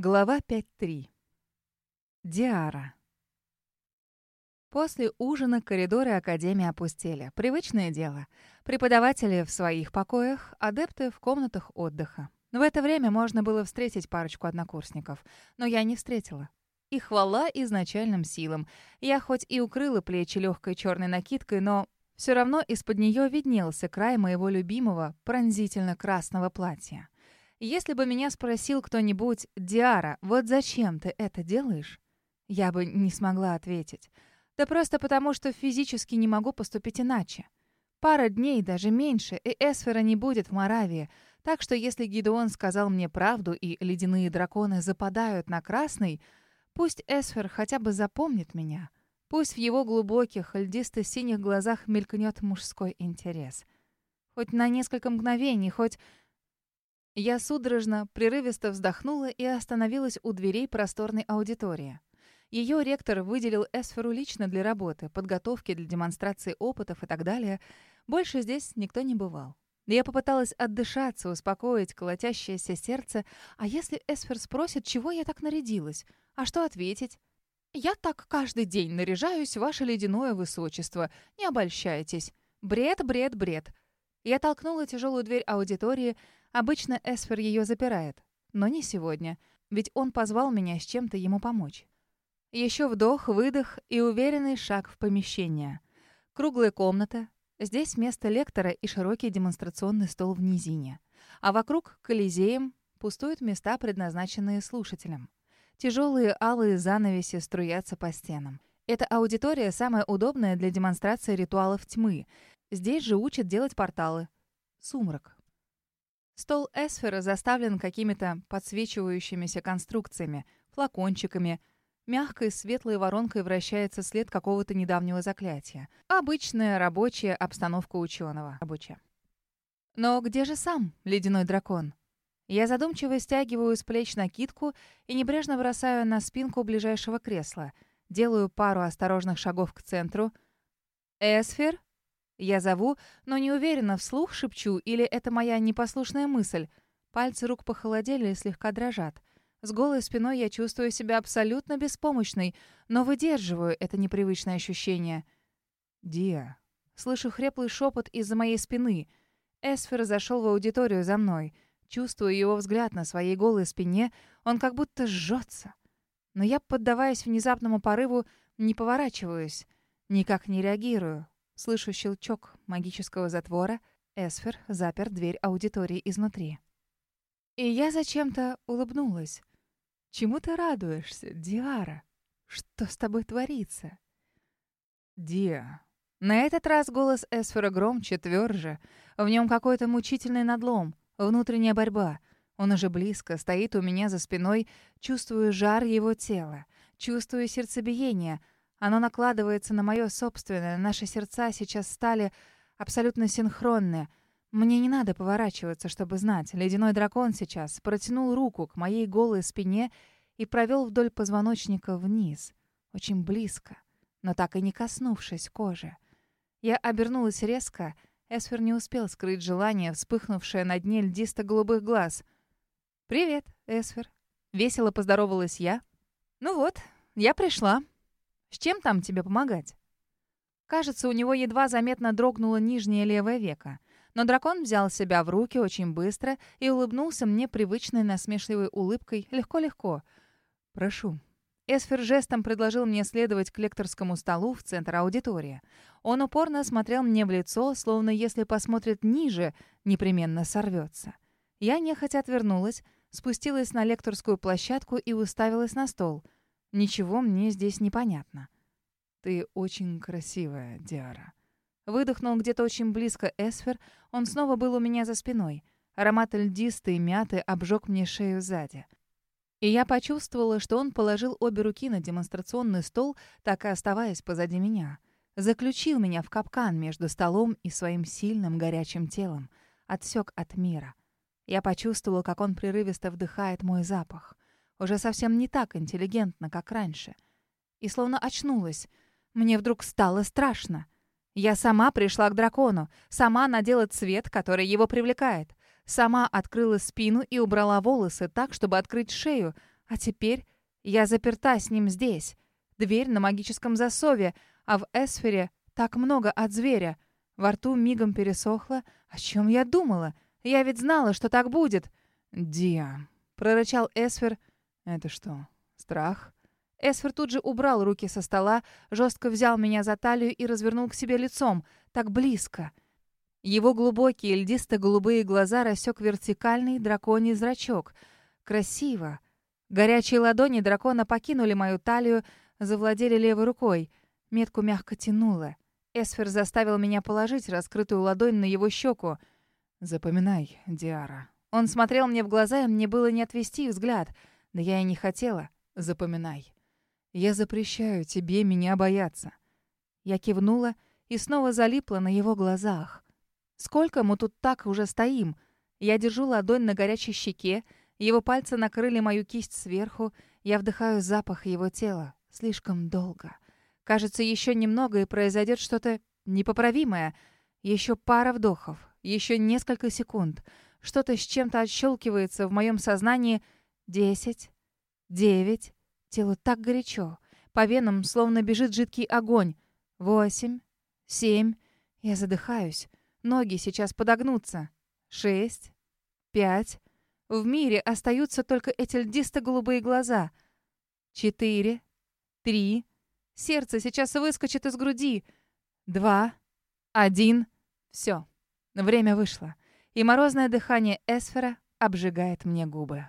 Глава 5.3. Диара. После ужина коридоры Академии опустели. Привычное дело. Преподаватели в своих покоях, адепты в комнатах отдыха. В это время можно было встретить парочку однокурсников. Но я не встретила. И хвала изначальным силам. Я хоть и укрыла плечи легкой черной накидкой, но все равно из-под нее виднелся край моего любимого пронзительно-красного платья. Если бы меня спросил кто-нибудь, «Диара, вот зачем ты это делаешь?» Я бы не смогла ответить. Да просто потому, что физически не могу поступить иначе. Пара дней, даже меньше, и Эсфера не будет в Моравии. Так что если Гидеон сказал мне правду и ледяные драконы западают на красный, пусть Эсфер хотя бы запомнит меня. Пусть в его глубоких, льдисто-синих глазах мелькнет мужской интерес. Хоть на несколько мгновений, хоть я судорожно, прерывисто вздохнула и остановилась у дверей просторной аудитории. Ее ректор выделил Эсферу лично для работы, подготовки для демонстрации опытов и так далее. Больше здесь никто не бывал. Я попыталась отдышаться, успокоить колотящееся сердце. А если Эсфер спросит, чего я так нарядилась? А что ответить? «Я так каждый день наряжаюсь, ваше ледяное высочество. Не обольщайтесь. Бред, бред, бред». Я толкнула тяжелую дверь аудитории, Обычно Эсфер ее запирает. Но не сегодня, ведь он позвал меня с чем-то ему помочь. Еще вдох, выдох и уверенный шаг в помещение. Круглая комната. Здесь место лектора и широкий демонстрационный стол в низине. А вокруг колизеем пустуют места, предназначенные слушателям. Тяжелые алые занавеси струятся по стенам. Эта аудитория самая удобная для демонстрации ритуалов тьмы. Здесь же учат делать порталы. Сумрак. Стол Эсфера заставлен какими-то подсвечивающимися конструкциями, флакончиками. Мягкой светлой воронкой вращается след какого-то недавнего заклятия. Обычная рабочая обстановка ученого. Рабочая. Но где же сам ледяной дракон? Я задумчиво стягиваю с плеч накидку и небрежно бросаю на спинку ближайшего кресла. Делаю пару осторожных шагов к центру. «Эсфер?» Я зову, но не уверена, вслух шепчу, или это моя непослушная мысль. Пальцы рук похолодели и слегка дрожат. С голой спиной я чувствую себя абсолютно беспомощной, но выдерживаю это непривычное ощущение. «Диа». Слышу хриплый шепот из-за моей спины. Эсфер зашел в аудиторию за мной. Чувствую его взгляд на своей голой спине. Он как будто жжется. Но я, поддаваясь внезапному порыву, не поворачиваюсь. Никак не реагирую. Слышу щелчок магического затвора. Эсфер запер дверь аудитории изнутри. И я зачем-то улыбнулась. «Чему ты радуешься, Диара? Что с тобой творится?» «Диа». На этот раз голос Эсфера громче, тверже. В нем какой-то мучительный надлом, внутренняя борьба. Он уже близко, стоит у меня за спиной, чувствую жар его тела, чувствую сердцебиение — оно накладывается на мое собственное. Наши сердца сейчас стали абсолютно синхронны. Мне не надо поворачиваться, чтобы знать. Ледяной дракон сейчас протянул руку к моей голой спине и провел вдоль позвоночника вниз. Очень близко, но так и не коснувшись кожи. Я обернулась резко. Эсфер не успел скрыть желание, вспыхнувшее на дне льдисто-голубых глаз. «Привет, Эсфер». Весело поздоровалась я. «Ну вот, я пришла», с чем там тебе помогать?» Кажется, у него едва заметно дрогнуло нижнее левое веко. Но дракон взял себя в руки очень быстро и улыбнулся мне привычной насмешливой улыбкой легко-легко. «Прошу». Эсфер жестом предложил мне следовать к лекторскому столу в центр аудитории. Он упорно смотрел мне в лицо, словно если посмотрит ниже, непременно сорвется. Я нехотя отвернулась, спустилась на лекторскую площадку и уставилась на стол — Ничего мне здесь не понятно. Ты очень красивая, Диара. Выдохнул где-то очень близко Эсфер. Он снова был у меня за спиной. Аромат льдистой мяты обжег мне шею сзади. И я почувствовала, что он положил обе руки на демонстрационный стол, так и оставаясь позади меня. Заключил меня в капкан между столом и своим сильным горячим телом. Отсек от мира. Я почувствовала, как он прерывисто вдыхает мой запах — уже совсем не так интеллигентно, как раньше. И словно очнулась. Мне вдруг стало страшно. Я сама пришла к дракону, сама надела цвет, который его привлекает. Сама открыла спину и убрала волосы так, чтобы открыть шею, А теперь я заперта с ним здесь. Дверь на магическом засове, а в Эсфере так много от зверя. Во рту мигом пересохло. О чем я думала? Я ведь знала, что так будет. «Диа», — прорычал Эсфер. «Это что, страх?» Эсфер тут же убрал руки со стола, жестко взял меня за талию и развернул к себе лицом. Так близко. Его глубокие льдисто-голубые глаза рассек вертикальный драконий зрачок. Красиво. Горячие ладони дракона покинули мою талию, завладели левой рукой. Метку мягко тянуло. Эсфер заставил меня положить раскрытую ладонь на его щеку. «Запоминай, Диара». Он смотрел мне в глаза, и мне было не отвести взгляд. Да я и не хотела. «Запоминай. Я запрещаю тебе меня бояться». Я кивнула и снова залипла на его глазах. «Сколько мы тут так уже стоим?» Я держу ладонь на горячей щеке, его пальцы накрыли мою кисть сверху, я вдыхаю запах его тела. Слишком долго. Кажется, еще немного, и произойдет что-то непоправимое. Еще пара вдохов, еще несколько секунд. Что-то с чем-то отщелкивается в моем сознании. Десять, девять. Тело так горячо. По венам словно бежит жидкий огонь. Восемь, семь. Я задыхаюсь. Ноги сейчас подогнутся. Шесть, пять. В мире остаются только эти льдисто-голубые глаза. Четыре, три. Сердце сейчас выскочит из груди. Два, один. Все. Время вышло. И морозное дыхание Эсфера обжигает мне губы.